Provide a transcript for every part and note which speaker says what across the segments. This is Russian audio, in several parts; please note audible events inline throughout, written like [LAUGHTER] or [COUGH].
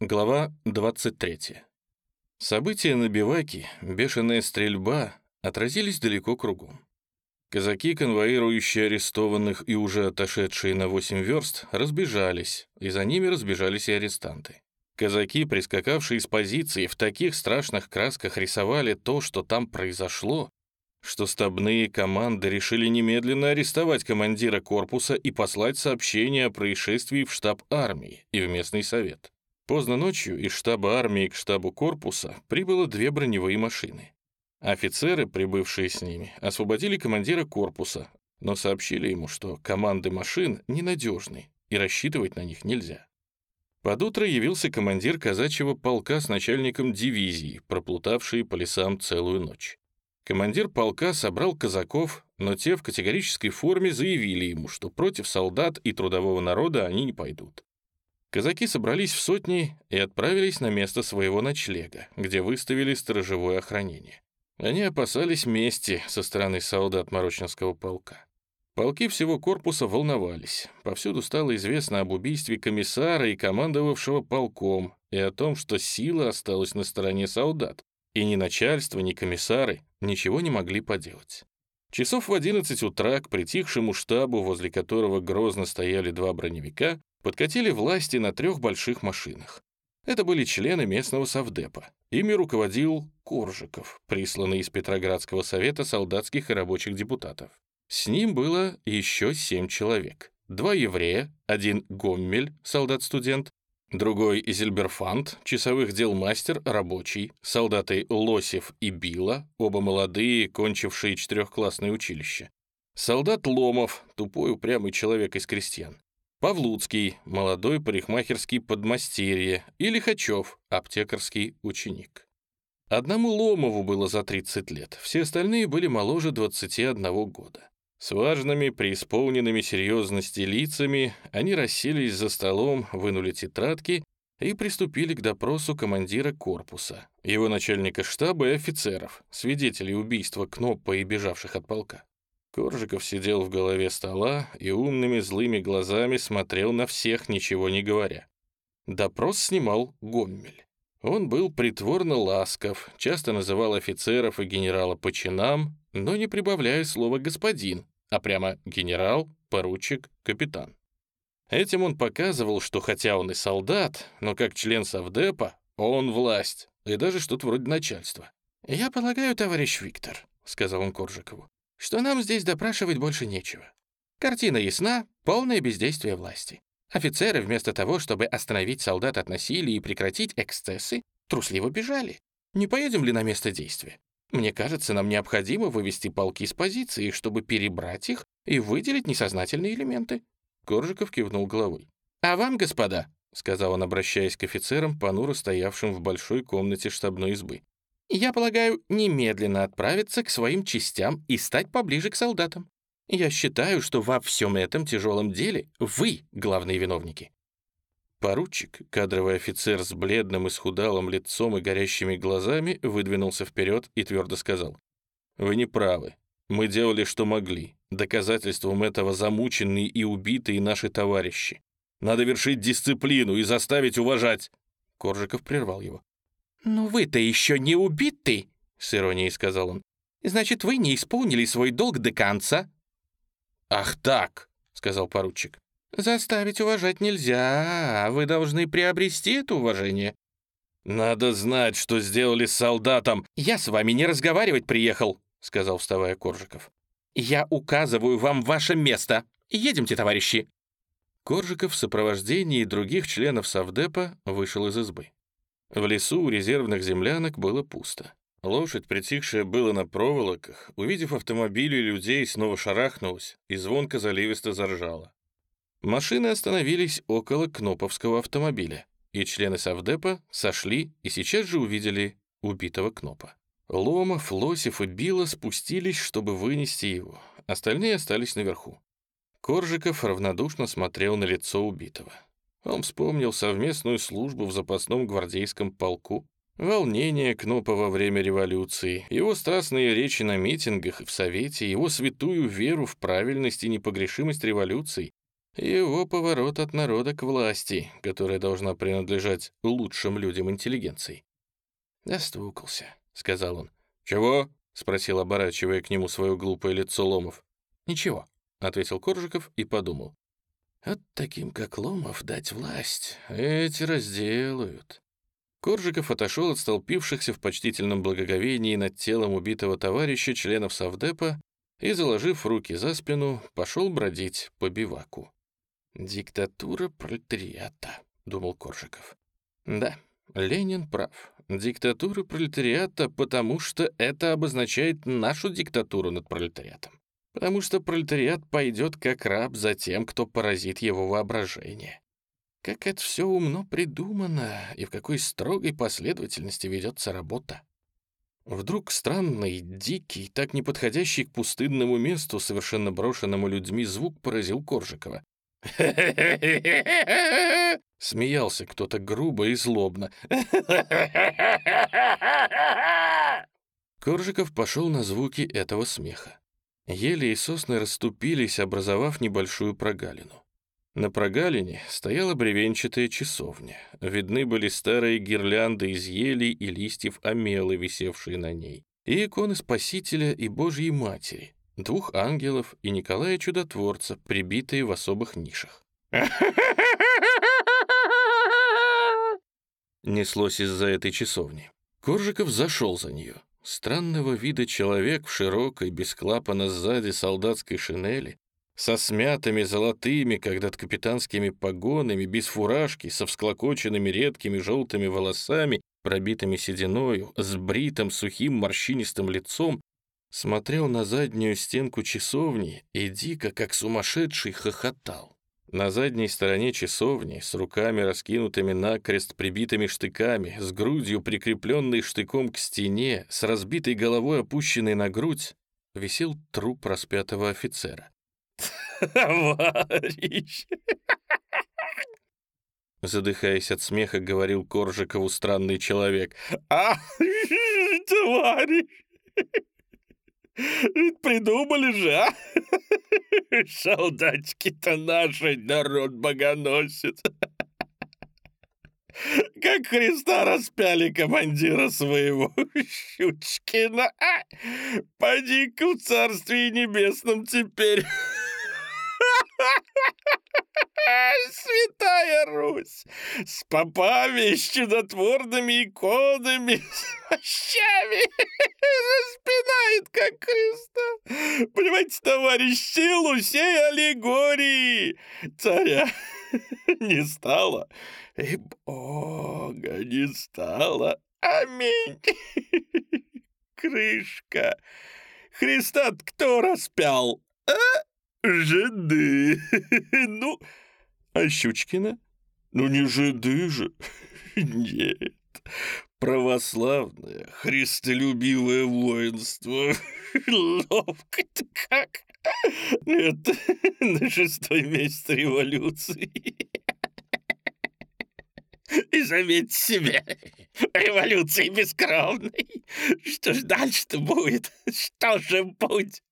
Speaker 1: Глава 23. События на биваке, бешеная стрельба отразились далеко кругом. Казаки, конвоирующие арестованных и уже отошедшие на 8 верст, разбежались, и за ними разбежались и арестанты. Казаки, прискакавшие с позиции, в таких страшных красках рисовали то, что там произошло, что стабные команды решили немедленно арестовать командира корпуса и послать сообщение о происшествии в штаб армии и в местный совет. Поздно ночью из штаба армии к штабу корпуса прибыло две броневые машины. Офицеры, прибывшие с ними, освободили командира корпуса, но сообщили ему, что команды машин ненадежны и рассчитывать на них нельзя. Под утро явился командир казачьего полка с начальником дивизии, проплутавшие по лесам целую ночь. Командир полка собрал казаков, но те в категорической форме заявили ему, что против солдат и трудового народа они не пойдут. Казаки собрались в сотни и отправились на место своего ночлега, где выставили сторожевое охранение. Они опасались мести со стороны солдат Марочинского полка. Полки всего корпуса волновались. Повсюду стало известно об убийстве комиссара и командовавшего полком, и о том, что сила осталась на стороне солдат, и ни начальство, ни комиссары ничего не могли поделать. Часов в 11 утра к притихшему штабу, возле которого грозно стояли два броневика, подкатили власти на трех больших машинах. Это были члены местного совдепа. Ими руководил Коржиков, присланный из Петроградского совета солдатских и рабочих депутатов. С ним было еще семь человек. Два еврея, один Гоммель, солдат-студент, другой Зельберфант, часовых дел мастер, рабочий, солдаты Лосев и Била, оба молодые, кончившие четырехклассное училище. Солдат Ломов, тупой упрямый человек из крестьян. Павлуцкий, молодой парикмахерский подмастерье, и Лихачев, аптекарский ученик. Одному Ломову было за 30 лет, все остальные были моложе 21 года. С важными, преисполненными серьезности лицами они расселись за столом, вынули тетрадки и приступили к допросу командира корпуса, его начальника штаба и офицеров, свидетелей убийства Кноппа и бежавших от полка. Коржиков сидел в голове стола и умными злыми глазами смотрел на всех, ничего не говоря. Допрос снимал Гоммель. Он был притворно ласков, часто называл офицеров и генерала по чинам, но не прибавляя слова «господин», а прямо «генерал», «поручик», «капитан». Этим он показывал, что хотя он и солдат, но как член Совдепа он власть, и даже что-то вроде начальства. «Я полагаю, товарищ Виктор», — сказал он Коржикову, что нам здесь допрашивать больше нечего. Картина ясна, полное бездействие власти. Офицеры, вместо того, чтобы остановить солдат от насилия и прекратить эксцессы, трусливо бежали. Не поедем ли на место действия? Мне кажется, нам необходимо вывести полки с позиции, чтобы перебрать их и выделить несознательные элементы». Коржиков кивнул головой. «А вам, господа», — сказал он, обращаясь к офицерам, понуро стоявшим в большой комнате штабной избы, я полагаю, немедленно отправиться к своим частям и стать поближе к солдатам. Я считаю, что во всем этом тяжелом деле вы главные виновники». Поручик, кадровый офицер с бледным и схудалым лицом и горящими глазами, выдвинулся вперед и твердо сказал. «Вы не правы. Мы делали, что могли. Доказательством этого замученные и убитые наши товарищи. Надо вершить дисциплину и заставить уважать». Коржиков прервал его.
Speaker 2: «Ну вы-то еще не убиты», — с иронией сказал он. «Значит, вы не исполнили свой долг до конца».
Speaker 1: «Ах так», — сказал поручик.
Speaker 2: «Заставить уважать нельзя, вы должны приобрести это уважение».
Speaker 1: «Надо знать, что сделали с солдатом».
Speaker 2: «Я с вами не разговаривать приехал», — сказал, вставая Коржиков. «Я указываю вам ваше место. Едемте, товарищи».
Speaker 1: Коржиков в сопровождении других членов Совдепа вышел из избы. В лесу у резервных землянок было пусто. Лошадь, притихшая была на проволоках, увидев автомобили и людей, снова шарахнулась и звонко заливисто заржала. Машины остановились около Кноповского автомобиля, и члены Совдепа сошли и сейчас же увидели убитого Кнопа. Ломов, Лосев и Била спустились, чтобы вынести его. Остальные остались наверху. Коржиков равнодушно смотрел на лицо убитого. Он вспомнил совместную службу в запасном гвардейском полку, волнение Кнопа во время революции, его страстные речи на митингах и в Совете, его святую веру в правильность и непогрешимость революций, Его поворот от народа к власти, которая должна принадлежать лучшим людям интеллигенции. «Достукался», — сказал он.
Speaker 2: «Чего?»
Speaker 1: — спросил, оборачивая к нему свое глупое лицо Ломов.
Speaker 2: «Ничего», —
Speaker 1: ответил Коржиков и подумал. «Вот таким, как Ломов, дать власть. Эти разделают». Коржиков отошел от столпившихся в почтительном благоговении над телом убитого товарища членов Совдепа и, заложив руки за спину, пошел бродить по биваку. «Диктатура пролетариата», — думал Коржиков. «Да, Ленин прав. Диктатура пролетариата, потому что это обозначает нашу диктатуру над пролетариатом. Потому что пролетариат пойдет как раб за тем, кто поразит его воображение. Как это все умно придумано и в какой строгой последовательности ведется работа. Вдруг странный, дикий, так не подходящий к пустынному месту, совершенно брошенному людьми, звук поразил Коржикова. [LAUGHS] Смеялся кто-то грубо и злобно. [LAUGHS] Коржиков пошел на звуки этого смеха. Ели и сосны расступились, образовав небольшую прогалину. На прогалине стояла бревенчатая часовня. Видны были старые гирлянды из елей и листьев омелы, висевшие на ней, и иконы Спасителя и Божьей Матери, двух ангелов и Николая Чудотворца, прибитые в особых нишах. [LAUGHS] Неслось из-за этой часовни. Коржиков зашел за нее. Странного вида человек в широкой, без клапана сзади солдатской шинели, со смятыми золотыми, когда-то капитанскими погонами, без фуражки, со всклокоченными редкими желтыми волосами, пробитыми сединою, с бритым сухим морщинистым лицом, смотрел на заднюю стенку часовни и дико, как сумасшедший, хохотал. На задней стороне часовни, с руками раскинутыми накрест, прибитыми штыками, с грудью, прикрепленной штыком к стене, с разбитой головой, опущенной на грудь, висел труп распятого офицера. «Товарищ!» Задыхаясь от смеха, говорил Коржикову странный человек. «А, [LAUGHS] товарищ! Придумали же, а? [LAUGHS] Солдатики-то наши, народ богоносец. Как Христа распяли командира своего, [LAUGHS] Щучкина. А? Поди-ка в царстве небесном теперь. [LAUGHS] [LAUGHS] Святая Русь! С попами, с чудотворными иконами, [LAUGHS] с мощами [LAUGHS] распинает, как Христа. Понимаете, товарищ, силу сей аллегории царя не стало, и Бога не стало. Аминь. Крышка. Христа кто распял? А? Жиды. [LAUGHS] Ну, а Щучкина? Ну не жиды же. [LAUGHS] Нет. Православное, христолюбивое воинство. [LAUGHS] Ловко-то как. Это на шестой месяц революции. И заметьте себе, революции бескровной. Что ж дальше-то будет? Что же будет?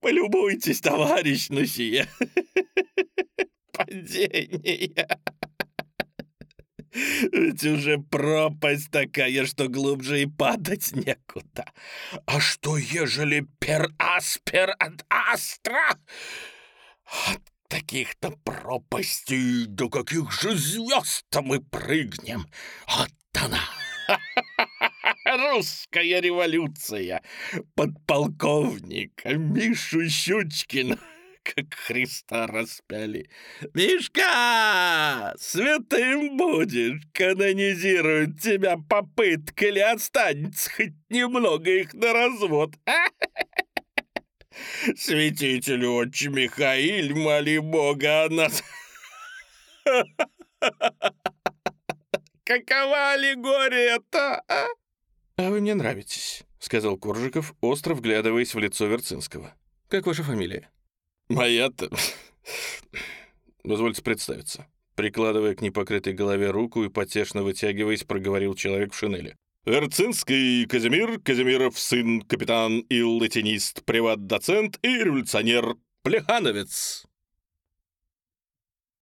Speaker 1: Полюбуйтесь, товарищ, на сие [LAUGHS] падение. Ведь уже пропасть такая, что глубже и падать некуда. А что, ежели пер аспер от астра? От таких-то пропастей до каких же звезд мы прыгнем? Она! Русская революция! Подполковника Мишу Щучкина [LAUGHS] как Христа распяли. «Мишка, святым будешь, канонизируют тебя попытка или останется хоть немного их на развод? [LAUGHS] Святитель отче Михаил, моли Бога о нас. [LAUGHS] Какова аллегория-то, а? «А вы мне нравитесь», — сказал Куржиков, остро вглядываясь в лицо Верцинского. «Как ваша фамилия?» «Моя-то...» [LAUGHS] «Позвольте представиться». Прикладывая к непокрытой голове руку и потешно вытягиваясь, проговорил человек в шинели. «Верцинский Казимир, Казимиров сын, капитан и латинист, приват-доцент и революционер Плехановец».